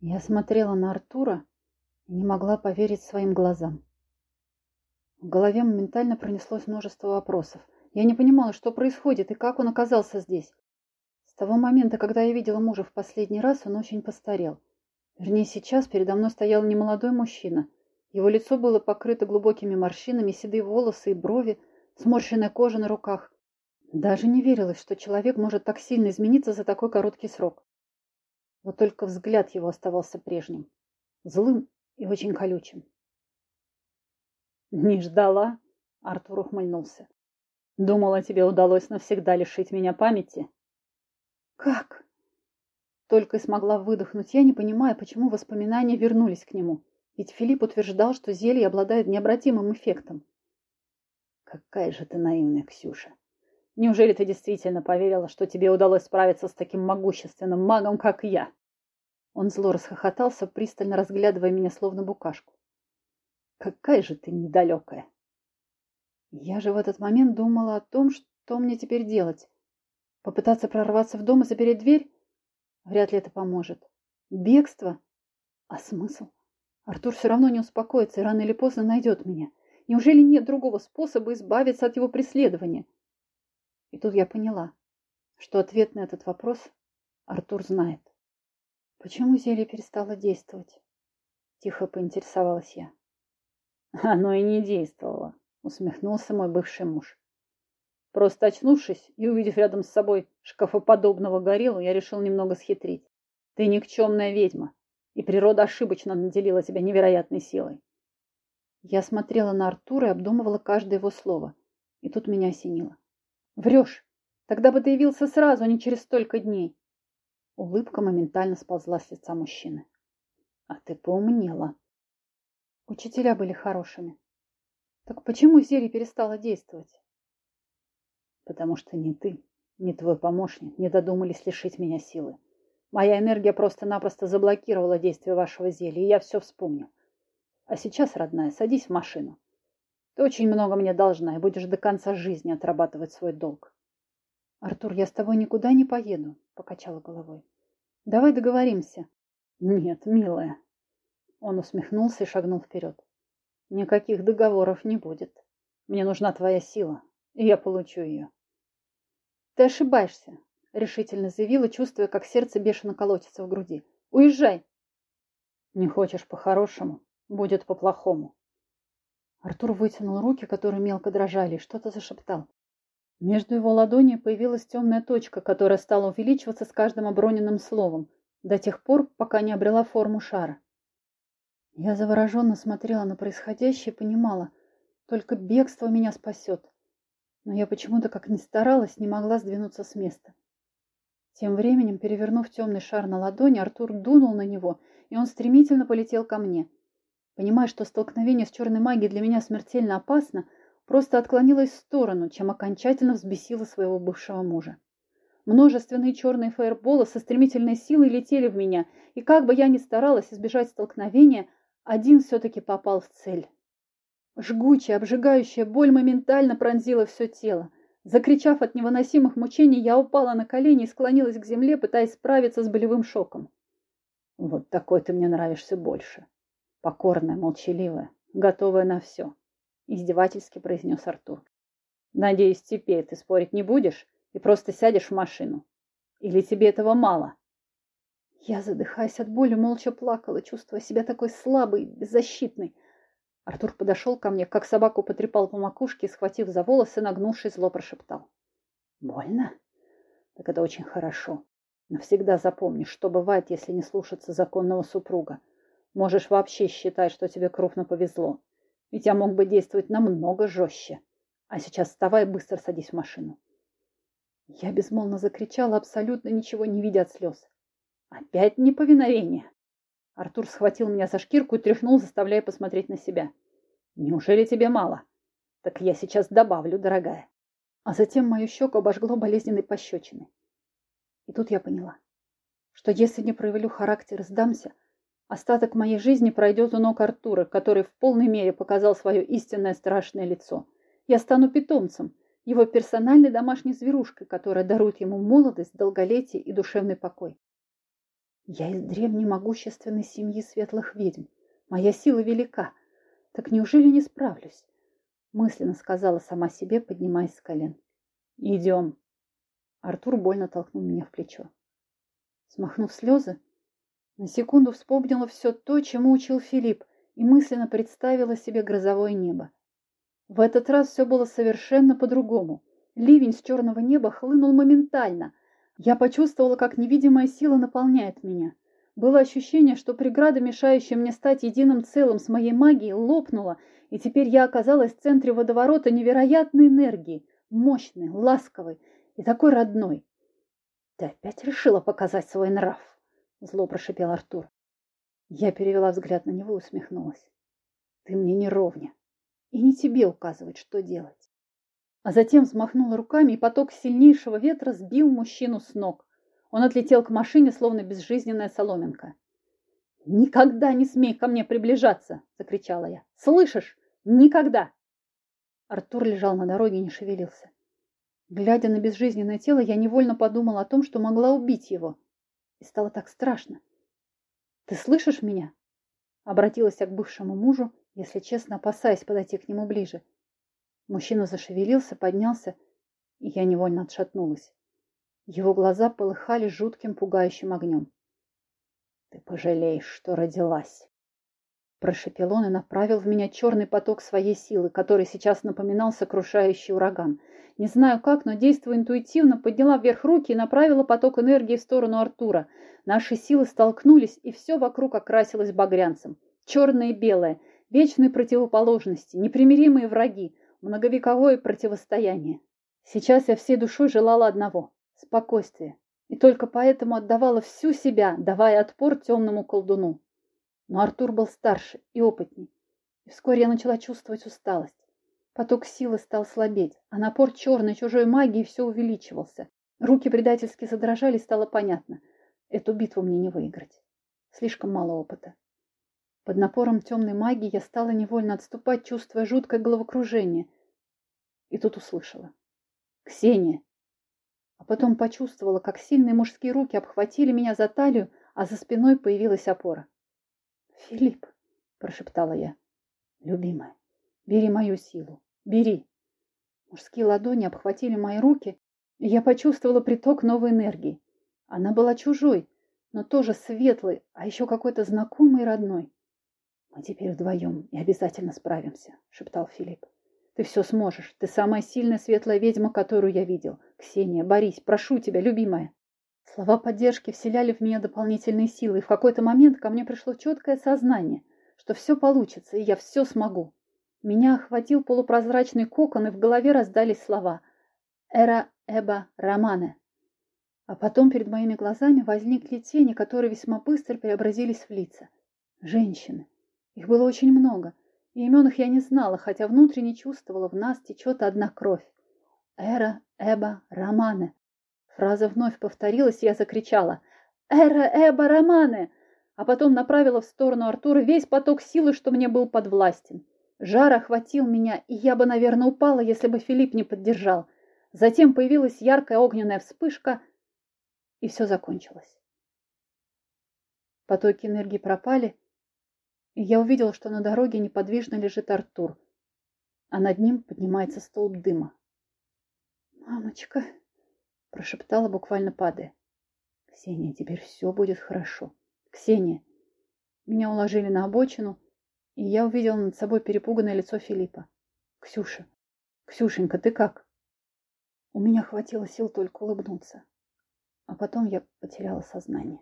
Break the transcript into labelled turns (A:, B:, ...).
A: Я смотрела на Артура и не могла поверить своим глазам. В голове моментально пронеслось множество вопросов. Я не понимала, что происходит и как он оказался здесь. С того момента, когда я видела мужа в последний раз, он очень постарел. Вернее, сейчас передо мной стоял немолодой мужчина. Его лицо было покрыто глубокими морщинами, седые волосы и брови, сморщенная кожа на руках. Даже не верилось, что человек может так сильно измениться за такой короткий срок. Вот только взгляд его оставался прежним, злым и очень колючим.
B: «Не ждала?» — Артур ухмыльнулся. «Думала, тебе удалось навсегда лишить меня памяти?»
A: «Как?» Только и смогла выдохнуть я, не понимая, почему воспоминания вернулись к нему. Ведь Филипп утверждал, что зелье обладает необратимым эффектом.
B: «Какая же ты наивная, Ксюша!» Неужели ты действительно поверила, что тебе удалось справиться с таким могущественным магом, как я?»
A: Он зло расхохотался, пристально разглядывая меня, словно букашку.
B: «Какая же ты недалекая!»
A: Я же в этот момент думала о том, что мне теперь делать. Попытаться прорваться в дом и запереть дверь? Вряд ли это поможет. Бегство? А смысл? Артур все равно не успокоится и рано или поздно найдет меня. Неужели нет другого способа избавиться от его преследования? И тут я поняла, что ответ на этот вопрос Артур знает. Почему зелье перестало действовать? Тихо поинтересовалась я.
B: Оно и не действовало, усмехнулся мой бывший муж. Просто очнувшись и увидев рядом с собой шкафоподобного гориллу, я решил немного схитрить. Ты никчемная ведьма, и природа ошибочно наделила тебя невероятной силой.
A: Я смотрела на Артура и обдумывала каждое его слово. И тут меня осенило. Врешь. Тогда бы ты явился сразу, а не через столько дней. Улыбка моментально сползла с лица мужчины.
B: А ты поумнела.
A: Учителя были хорошими. Так почему зелье перестало действовать?
B: Потому что ни ты, ни твой помощник не додумались лишить меня силы. Моя энергия просто-напросто заблокировала действие вашего зелья, и я все вспомнил. А сейчас, родная, садись в машину. Ты очень много мне должна и будешь до конца жизни отрабатывать свой долг.
A: Артур, я с тобой никуда не поеду, покачала головой. Давай договоримся.
B: Нет, милая. Он усмехнулся и шагнул вперед. Никаких договоров не будет. Мне нужна твоя сила, и я получу ее.
A: Ты ошибаешься, решительно заявила, чувствуя, как сердце бешено колотится в груди. Уезжай.
B: Не хочешь по-хорошему, будет по-плохому.
A: Артур вытянул руки, которые мелко дрожали, что-то зашептал. Между его ладоней появилась темная точка, которая стала увеличиваться с каждым оброненным словом, до тех пор, пока не обрела форму шара. Я завороженно смотрела на происходящее и понимала, только бегство меня спасет. Но я почему-то, как ни старалась, не могла сдвинуться с места. Тем временем, перевернув темный шар на ладони, Артур дунул на него, и он стремительно полетел ко мне. Понимая, что столкновение с черной магией для меня смертельно опасно, просто отклонилась в сторону, чем окончательно взбесила своего бывшего мужа. Множественные черные фаерболы со стремительной силой летели в меня, и как бы я ни старалась избежать столкновения, один все-таки попал в цель. Жгучая, обжигающая боль моментально пронзила все тело. Закричав от невыносимых мучений, я упала на колени и склонилась к земле, пытаясь справиться с болевым шоком.
B: «Вот такой ты мне нравишься больше», Покорная, молчаливая, готовая на все. Издевательски произнес Артур. Надеюсь, теперь ты спорить не будешь и просто сядешь в машину. Или тебе этого мало?
A: Я, задыхаясь от боли, молча плакала, чувствуя себя такой слабой, беззащитной. Артур подошел ко мне, как собаку потрепал по макушке, схватив за волосы, нагнувшись, зло прошептал.
B: Больно? Так это очень хорошо. Навсегда запомни, что бывает, если не слушаться законного супруга. Можешь вообще считать, что тебе крупно повезло. Ведь я мог бы действовать намного жестче. А сейчас вставай быстро садись в машину.
A: Я безмолвно закричала, абсолютно ничего не видя от слез.
B: Опять неповиновение. Артур схватил меня за шкирку и тряхнул, заставляя посмотреть на себя. Неужели тебе мало? Так я сейчас добавлю, дорогая.
A: А затем мою щеку обожгло болезненной пощечиной. И тут я поняла, что если не проявлю характер и сдамся, Остаток моей жизни пройдет у ног Артура, который в полной мере показал свое истинное страшное лицо. Я стану питомцем, его персональной домашней зверушкой, которая дарует ему молодость, долголетие и душевный покой. Я из древней могущественной семьи светлых ведьм. Моя сила велика. Так неужели не справлюсь? Мысленно сказала сама себе, поднимаясь с колен. Идем. Артур больно толкнул меня в плечо. Смахнув слезы, на секунду вспомнила все то, чему учил Филипп, и мысленно представила себе грозовое небо. В этот раз все было совершенно по-другому. Ливень с черного неба хлынул моментально. Я почувствовала, как невидимая сила наполняет меня. Было ощущение, что преграда, мешающая мне стать единым целым с моей магией, лопнула, и теперь я оказалась в центре водоворота невероятной энергии, мощной, ласковой и такой родной. «Ты опять решила показать свой нрав?» — зло прошипел Артур. Я перевела взгляд на него и усмехнулась. «Ты мне не ровня, и не тебе указывать, что делать». А затем взмахнула руками, и поток сильнейшего ветра сбил мужчину с ног. Он отлетел к машине, словно безжизненная соломинка. «Никогда не смей ко мне приближаться!» – закричала я. «Слышишь? Никогда!» Артур лежал на дороге и не шевелился. Глядя на безжизненное тело, я невольно подумала о том, что могла убить его. И стало так страшно. «Ты слышишь меня?» Обратилась я к бывшему мужу, если честно, опасаясь подойти к нему ближе. Мужчина зашевелился, поднялся, и я невольно отшатнулась. Его глаза полыхали жутким пугающим огнем. «Ты пожалеешь, что родилась!» Прошепел он и направил в меня черный поток своей силы, который сейчас напоминал сокрушающий ураган. Не знаю как, но действуя интуитивно, подняла вверх руки и направила поток энергии в сторону Артура. Наши силы столкнулись, и все вокруг окрасилось багрянцем. Черное и белое, вечные противоположности, непримиримые враги, многовековое противостояние. Сейчас я всей душой желала одного – спокойствия. И только поэтому отдавала всю себя, давая отпор темному колдуну. Но Артур был старше и опытней. И вскоре я начала чувствовать усталость. Поток силы стал слабеть, а напор черной чужой магии все увеличивался. Руки предательски задрожали, стало понятно. Эту битву мне не выиграть. Слишком мало опыта. Под напором темной магии я стала невольно отступать, чувствуя жуткое головокружение. И тут услышала. «Ксения!» А потом почувствовала, как сильные мужские руки обхватили меня за талию, а за спиной появилась опора. «Филипп!» – прошептала я. «Любимая, бери мою силу, бери!» Мужские ладони обхватили мои руки, и я почувствовала приток новой энергии. Она была чужой, но тоже светлой, а еще какой-то знакомый и родной. «Мы теперь вдвоем и обязательно справимся», — шептал Филипп. «Ты все сможешь. Ты самая сильная светлая ведьма, которую я видел. Ксения, борись, прошу тебя, любимая». Слова поддержки вселяли в меня дополнительные силы, и в какой-то момент ко мне пришло четкое сознание, что все получится, и я все смогу. Меня охватил полупрозрачный кокон, и в голове раздались слова «Эра Эба Романе». А потом перед моими глазами возникли тени, которые весьма быстро преобразились в лица. Женщины. Их было очень много, и имен их я не знала, хотя внутренне чувствовала, в нас течет одна кровь. Эра, Эба, Романе. Фраза вновь повторилась, я закричала «Эра, Эба, Романе!» а потом направила в сторону Артура весь поток силы, что мне был подвластен. Жар охватил меня, и я бы, наверное, упала, если бы Филипп не поддержал. Затем появилась яркая огненная вспышка, и все закончилось. Потоки энергии пропали, и я увидела, что на дороге неподвижно лежит Артур, а над ним поднимается столб дыма. «Мамочка!» – прошептала, буквально падая. «Ксения, теперь все будет хорошо. Ксения!» Меня уложили на обочину, и я увидела над собой перепуганное лицо Филиппа. «Ксюша! Ксюшенька, ты как?» У меня хватило сил только улыбнуться, а потом я потеряла сознание.